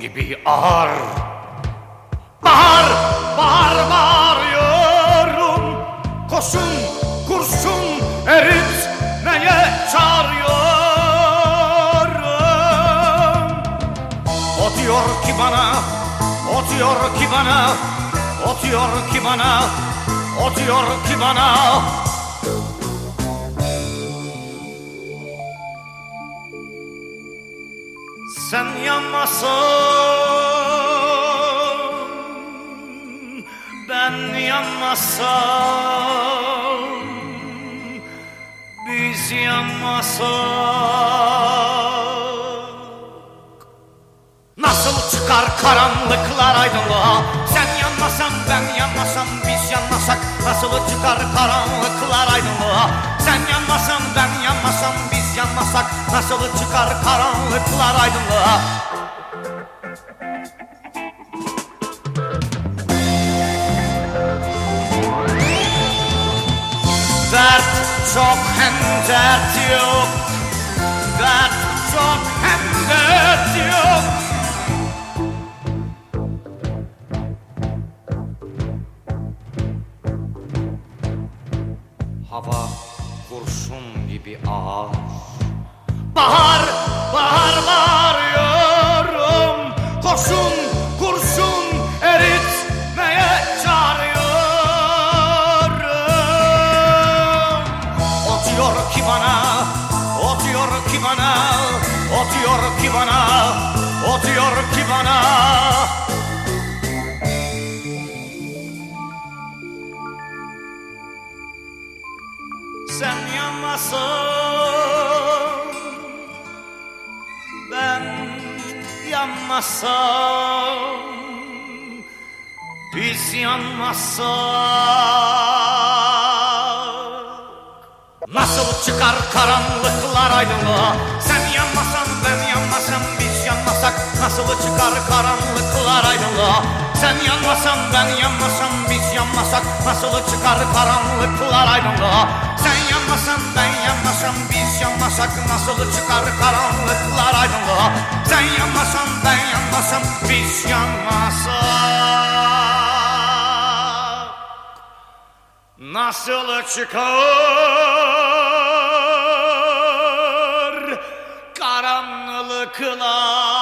gibi ağır Bahar, bahar bağırıyorum. Koşun, kurşun, eritmeye çağırıyorum. O diyor ki bana, o diyor ki bana O diyor ki bana, o diyor ki bana Sen yanmasan Ben yanmasam Biz yanmasak. Nasıl çıkar karanlıklar aydınlığa? Sen yanmasan ben yanmasam biz yanmasak. Nasıl çıkar karanlıklar aydınlığa Sen yanmasan ben yanmasam biz yanmasak Nasıl çıkar karanlıklar aydınlığa? Dert çok hem dert yok. Dert çok hem dert yok. Hava gibi ağır. Bahar, bahar bağırıyorum. Kurşun, kurşun eritmeye çağırıyorum. O diyor ki bana, o diyor ki bana O diyor ki bana, o diyor ki bana Sen yanmasan Ben yanmasam Biz yanmasak. Nasıl çıkar karanlıklar aydınlığa? Sen yanmasan ben yanmasam biz yanmasak. Nasıl çıkar karanlıklar aydınlığa? Sen yanmasan ben yanmasam biz yanmasak Nasıl çıkar karanlıklar aydınlığa? Sen yanmasan ben yanmasam biz yanmasak Nasıl çıkar karanlıklar aydınlığa? Sen yanmasan ben yanmasam biz yanmasak Nasıl çıkar karanlıklar